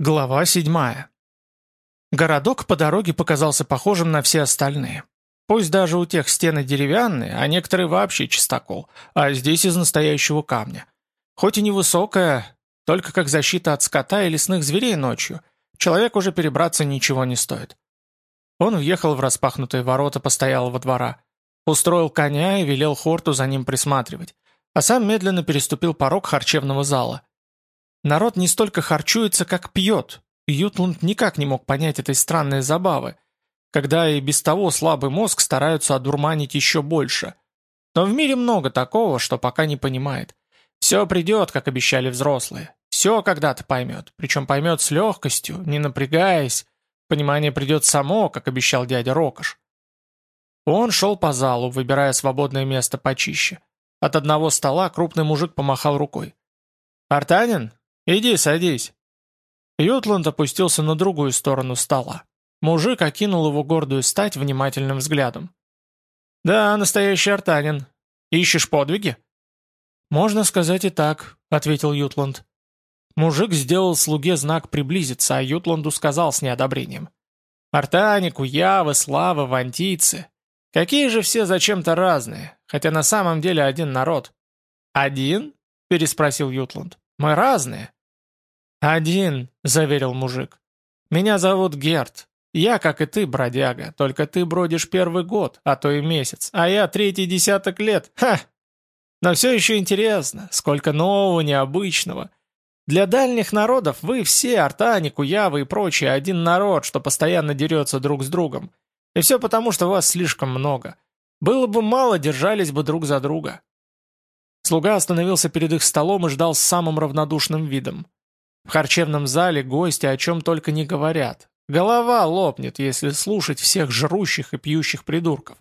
Глава седьмая. Городок по дороге показался похожим на все остальные. Пусть даже у тех стены деревянные, а некоторые вообще чистокол, а здесь из настоящего камня. Хоть и невысокая, только как защита от скота и лесных зверей ночью, человек уже перебраться ничего не стоит. Он въехал в распахнутые ворота постоялого двора, устроил коня и велел Хорту за ним присматривать, а сам медленно переступил порог харчевного зала – Народ не столько харчуется, как пьет. Ютланд никак не мог понять этой странной забавы, когда и без того слабый мозг стараются одурманить еще больше. Но в мире много такого, что пока не понимает. Все придет, как обещали взрослые. Все когда-то поймет, причем поймет с легкостью, не напрягаясь. Понимание придет само, как обещал дядя Рокош. Он шел по залу, выбирая свободное место почище. От одного стола крупный мужик помахал рукой. «Артанин, «Иди, садись». Ютланд опустился на другую сторону стола. Мужик окинул его гордую стать внимательным взглядом. «Да, настоящий артанин. Ищешь подвиги?» «Можно сказать и так», — ответил Ютланд. Мужик сделал слуге знак приблизиться, а Ютланду сказал с неодобрением. «Артаник, Уявы, Слава, Вантийцы. Какие же все зачем-то разные, хотя на самом деле один народ». «Один?» — переспросил Ютланд. «Мы разные». «Один», — заверил мужик. «Меня зовут Герт. Я, как и ты, бродяга, только ты бродишь первый год, а то и месяц, а я третий десяток лет. Ха! Но все еще интересно, сколько нового, необычного. Для дальних народов вы все, артани, куявы и прочие, один народ, что постоянно дерется друг с другом. И все потому, что вас слишком много. Было бы мало, держались бы друг за друга». Слуга остановился перед их столом и ждал с самым равнодушным видом. В харчевном зале гости о чем только не говорят. Голова лопнет, если слушать всех жрущих и пьющих придурков.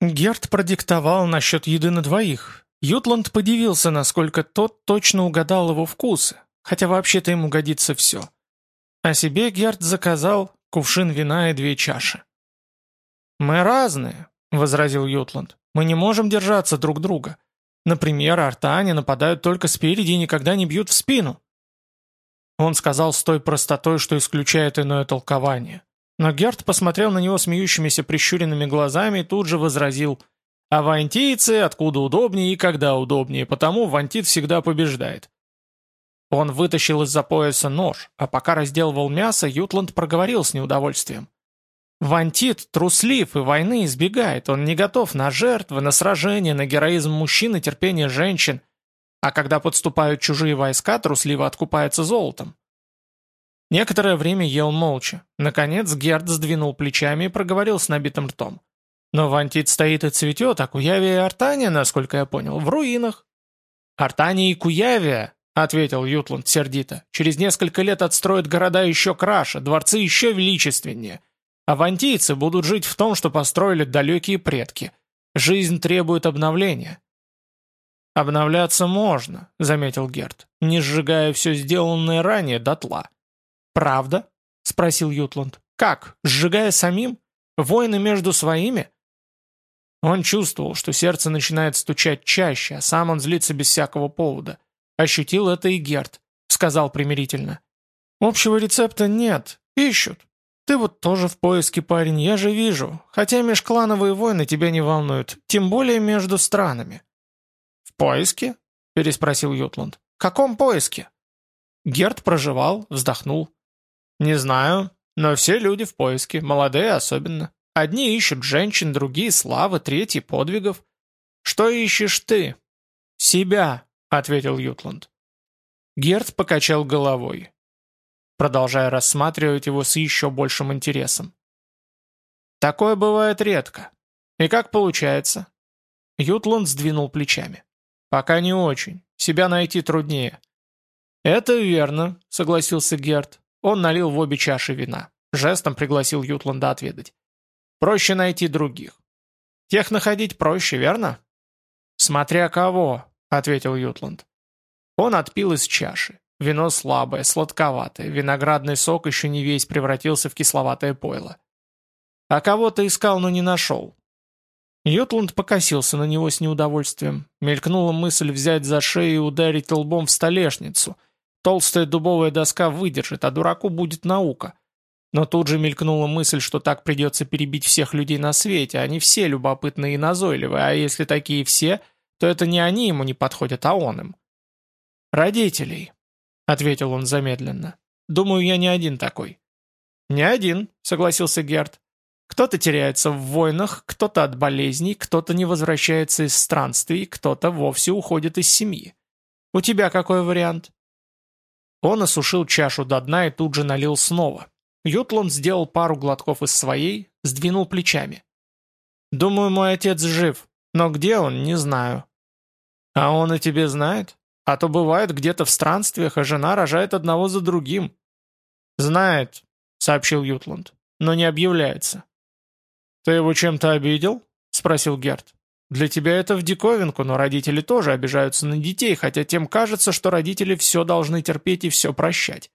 Герт продиктовал насчет еды на двоих. Ютланд подивился, насколько тот точно угадал его вкусы, хотя вообще-то ему годится все. А себе Герт заказал кувшин вина и две чаши. «Мы разные», — возразил Ютланд. «Мы не можем держаться друг друга. Например, артане нападают только спереди и никогда не бьют в спину». Он сказал с той простотой, что исключает иное толкование. Но Герт посмотрел на него смеющимися прищуренными глазами и тут же возразил «А вантийцы откуда удобнее и когда удобнее, потому вантит всегда побеждает». Он вытащил из-за пояса нож, а пока разделывал мясо, Ютланд проговорил с неудовольствием. Вантит труслив и войны избегает, он не готов на жертвы, на сражения, на героизм мужчин и терпение женщин, а когда подступают чужие войска, трусливо откупается золотом. Некоторое время ел молча. Наконец Герд сдвинул плечами и проговорил с набитым ртом. «Но Вантит стоит и цветет, а Куявия и Артания, насколько я понял, в руинах». «Артания и Куявия», — ответил Ютланд сердито, «через несколько лет отстроят города еще краше, дворцы еще величественнее. А вантийцы будут жить в том, что построили далекие предки. Жизнь требует обновления. «Обновляться можно», — заметил Герт, «не сжигая все сделанное ранее дотла». «Правда?» — спросил Ютланд. «Как? Сжигая самим? Войны между своими?» Он чувствовал, что сердце начинает стучать чаще, а сам он злится без всякого повода. Ощутил это и Герт, сказал примирительно. «Общего рецепта нет, ищут. Ты вот тоже в поиске, парень, я же вижу. Хотя межклановые войны тебя не волнуют, тем более между странами поиске?» – переспросил Ютланд. «В каком поиске?» Герд проживал, вздохнул. «Не знаю, но все люди в поиске, молодые особенно. Одни ищут женщин, другие – славы, третьи – подвигов. Что ищешь ты?» «Себя», – ответил Ютланд. Герд покачал головой, продолжая рассматривать его с еще большим интересом. «Такое бывает редко. И как получается?» Ютланд сдвинул плечами. «Пока не очень. Себя найти труднее». «Это верно», — согласился Герт. Он налил в обе чаши вина. Жестом пригласил Ютланда отведать. «Проще найти других». «Тех находить проще, верно?» «Смотря кого», — ответил Ютланд. Он отпил из чаши. Вино слабое, сладковатое, виноградный сок еще не весь превратился в кисловатое пойло. А кого-то искал, но не нашел. Йотланд покосился на него с неудовольствием. Мелькнула мысль взять за шею и ударить лбом в столешницу. Толстая дубовая доска выдержит, а дураку будет наука. Но тут же мелькнула мысль, что так придется перебить всех людей на свете, они все любопытные и назойливые, а если такие все, то это не они ему не подходят, а он им. «Родителей», — ответил он замедленно. «Думаю, я не один такой». «Не один», — согласился Герд. «Кто-то теряется в войнах, кто-то от болезней, кто-то не возвращается из странствий, кто-то вовсе уходит из семьи. У тебя какой вариант?» Он осушил чашу до дна и тут же налил снова. Ютланд сделал пару глотков из своей, сдвинул плечами. «Думаю, мой отец жив, но где он, не знаю». «А он и тебе знает? А то бывает где-то в странствиях, а жена рожает одного за другим». «Знает», — сообщил Ютланд, — «но не объявляется». «Ты его чем-то обидел?» — спросил Герт. «Для тебя это в диковинку, но родители тоже обижаются на детей, хотя тем кажется, что родители все должны терпеть и все прощать.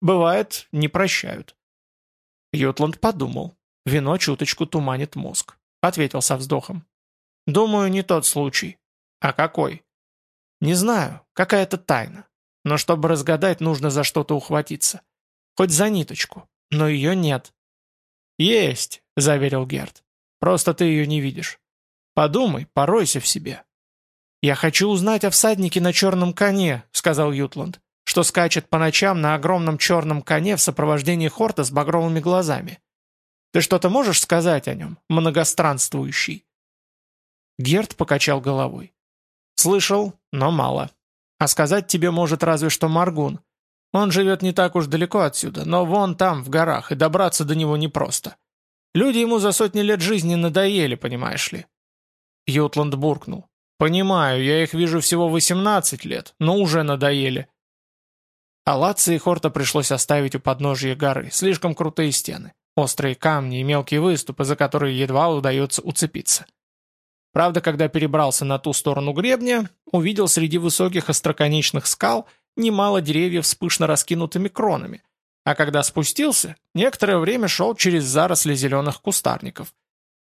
Бывает, не прощают. Ютланд подумал. Вино чуточку туманит мозг. Ответил со вздохом. Думаю, не тот случай. А какой? Не знаю, какая-то тайна. Но чтобы разгадать, нужно за что-то ухватиться. Хоть за ниточку. Но ее нет. «Есть», — заверил Герд. «Просто ты ее не видишь. Подумай, поройся в себе». «Я хочу узнать о всаднике на черном коне», — сказал Ютланд что скачет по ночам на огромном черном коне в сопровождении хорта с багровыми глазами. Ты что-то можешь сказать о нем, многостранствующий?» Герд покачал головой. «Слышал, но мало. А сказать тебе может разве что Маргун. Он живет не так уж далеко отсюда, но вон там, в горах, и добраться до него непросто. Люди ему за сотни лет жизни надоели, понимаешь ли». Ютланд буркнул. «Понимаю, я их вижу всего 18 лет, но уже надоели. Алатцы и Хорта пришлось оставить у подножия горы, слишком крутые стены, острые камни и мелкие выступы, за которые едва удается уцепиться. Правда, когда перебрался на ту сторону гребня, увидел среди высоких остроконечных скал немало деревьев с пышно раскинутыми кронами, а когда спустился, некоторое время шел через заросли зеленых кустарников.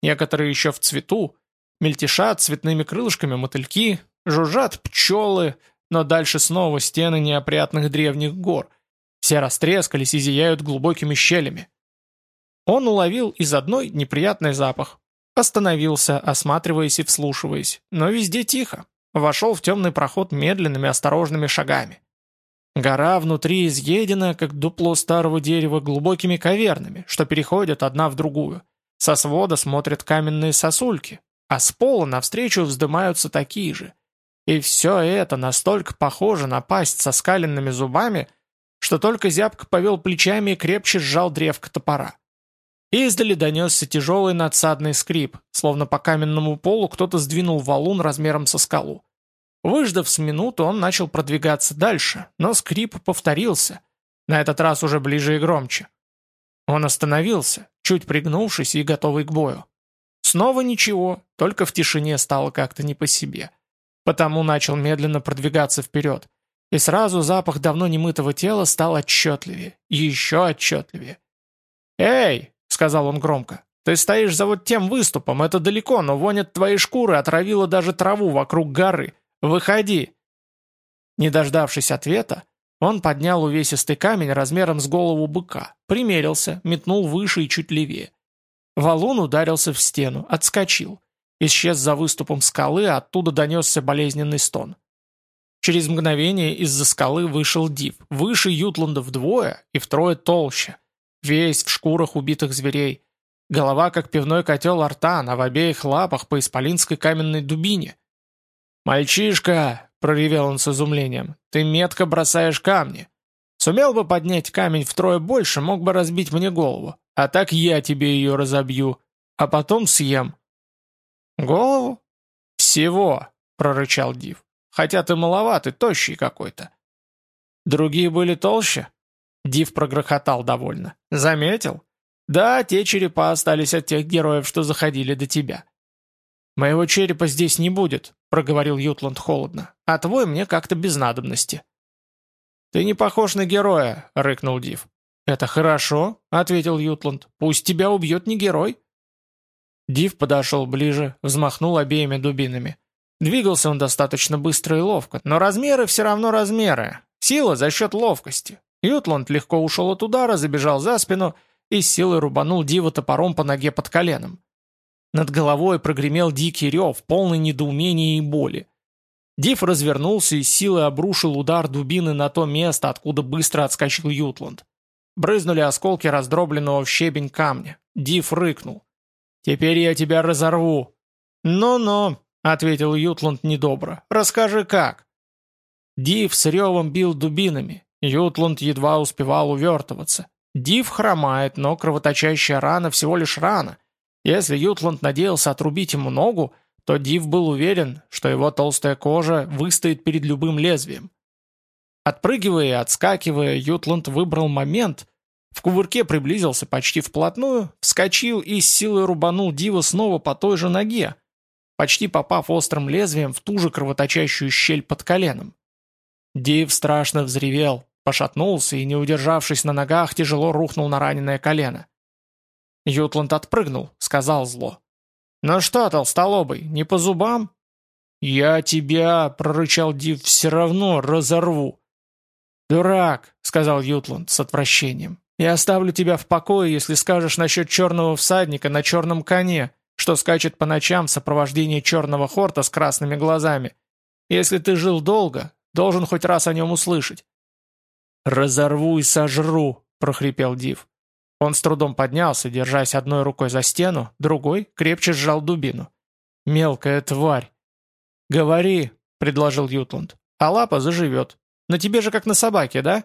Некоторые еще в цвету, мельтешат цветными крылышками мотыльки, жужжат пчелы, но дальше снова стены неопрятных древних гор. Все растрескались и зияют глубокими щелями. Он уловил из одной неприятный запах. Остановился, осматриваясь и вслушиваясь, но везде тихо. Вошел в темный проход медленными осторожными шагами. Гора внутри изъедена, как дупло старого дерева, глубокими кавернами, что переходят одна в другую. Со свода смотрят каменные сосульки, а с пола навстречу вздымаются такие же – и все это настолько похоже на пасть со скаленными зубами, что только зябко повел плечами и крепче сжал древко топора. Издали донесся тяжелый надсадный скрип, словно по каменному полу кто-то сдвинул валун размером со скалу. Выждав с минуту, он начал продвигаться дальше, но скрип повторился, на этот раз уже ближе и громче. Он остановился, чуть пригнувшись и готовый к бою. Снова ничего, только в тишине стало как-то не по себе. Потому начал медленно продвигаться вперед. И сразу запах давно немытого тела стал отчетливее, еще отчетливее. «Эй!» — сказал он громко. «Ты стоишь за вот тем выступом, это далеко, но вонь от твоей шкуры отравила даже траву вокруг горы. Выходи!» Не дождавшись ответа, он поднял увесистый камень размером с голову быка, примерился, метнул выше и чуть левее. Валун ударился в стену, отскочил. Исчез за выступом скалы, а оттуда донесся болезненный стон. Через мгновение из-за скалы вышел Див, выше Ютланда вдвое и втрое толще, весь в шкурах убитых зверей. Голова, как пивной котел артан, а в обеих лапах по исполинской каменной дубине. «Мальчишка!» — проревел он с изумлением. «Ты метко бросаешь камни. Сумел бы поднять камень втрое больше, мог бы разбить мне голову. А так я тебе ее разобью, а потом съем. «Голову?» «Всего», — прорычал Див. «Хотя ты маловатый, тощий какой-то». «Другие были толще?» Див прогрохотал довольно. «Заметил?» «Да, те черепа остались от тех героев, что заходили до тебя». «Моего черепа здесь не будет», — проговорил Ютланд холодно. «А твой мне как-то без надобности». «Ты не похож на героя», — рыкнул Див. «Это хорошо», — ответил Ютланд. «Пусть тебя убьет не герой». Див подошел ближе, взмахнул обеими дубинами. Двигался он достаточно быстро и ловко, но размеры все равно размеры. Сила за счет ловкости. Ютланд легко ушел от удара, забежал за спину и с силой рубанул Дива топором по ноге под коленом. Над головой прогремел дикий рев, полный недоумения и боли. Див развернулся и силой обрушил удар дубины на то место, откуда быстро отскочил Ютланд. Брызнули осколки раздробленного в щебень камня. Див рыкнул. «Теперь я тебя разорву!» «Но-но», — ответил Ютланд недобро, — «расскажи как». Див с ревом бил дубинами. Ютланд едва успевал увертываться. Див хромает, но кровоточащая рана всего лишь рана. Если Ютланд надеялся отрубить ему ногу, то Див был уверен, что его толстая кожа выстоит перед любым лезвием. Отпрыгивая и отскакивая, Ютланд выбрал момент, в кувырке приблизился почти вплотную, вскочил и с силой рубанул Дива снова по той же ноге, почти попав острым лезвием в ту же кровоточащую щель под коленом. Див страшно взревел, пошатнулся и, не удержавшись на ногах, тяжело рухнул на раненое колено. Ютланд отпрыгнул, сказал зло. «Ну что, толстолобый, не по зубам?» «Я тебя, — прорычал Див, — все равно разорву». «Дурак», — сказал Ютланд с отвращением. «Я оставлю тебя в покое, если скажешь насчет черного всадника на черном коне, что скачет по ночам в сопровождении черного хорта с красными глазами. Если ты жил долго, должен хоть раз о нем услышать». «Разорву и сожру», — прохрипел Див. Он с трудом поднялся, держась одной рукой за стену, другой крепче сжал дубину. «Мелкая тварь!» «Говори», — предложил Ютланд, — «а лапа заживет. На тебе же как на собаке, да?»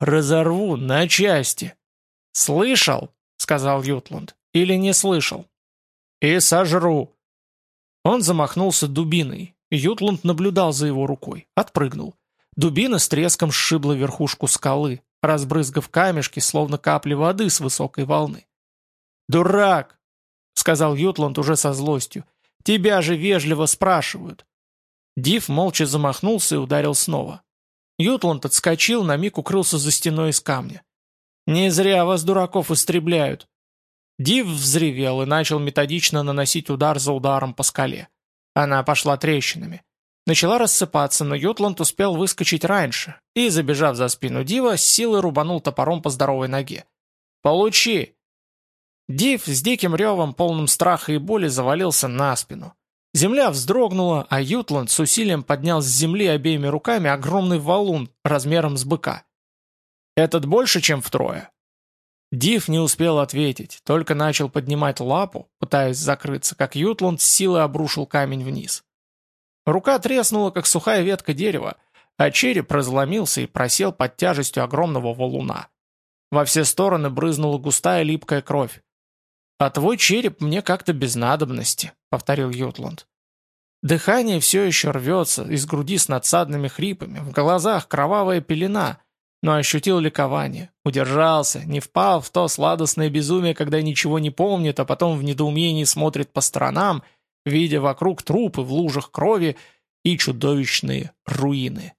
«Разорву на части». «Слышал?» — сказал Ютланд. «Или не слышал?» «И сожру». Он замахнулся дубиной. Ютланд наблюдал за его рукой, отпрыгнул. Дубина с треском сшибла верхушку скалы разбрызгав камешки, словно капли воды с высокой волны. «Дурак!» — сказал Ютланд уже со злостью. «Тебя же вежливо спрашивают!» Див молча замахнулся и ударил снова. Ютланд отскочил, на миг укрылся за стеной из камня. «Не зря вас, дураков, истребляют!» Див взревел и начал методично наносить удар за ударом по скале. Она пошла трещинами. Начала рассыпаться, но Ютланд успел выскочить раньше и, забежав за спину Дива, с силой рубанул топором по здоровой ноге. «Получи!» Див с диким ревом, полным страха и боли, завалился на спину. Земля вздрогнула, а Ютланд с усилием поднял с земли обеими руками огромный валун размером с быка. «Этот больше, чем втрое?» Див не успел ответить, только начал поднимать лапу, пытаясь закрыться, как Ютланд с силой обрушил камень вниз. Рука треснула, как сухая ветка дерева, а череп разломился и просел под тяжестью огромного валуна. Во все стороны брызнула густая липкая кровь. «А твой череп мне как-то без надобности», — повторил Ютланд. Дыхание все еще рвется, из груди с надсадными хрипами, в глазах кровавая пелена, но ощутил ликование, удержался, не впал в то сладостное безумие, когда ничего не помнит, а потом в недоумении смотрит по сторонам — видя вокруг трупы в лужах крови и чудовищные руины.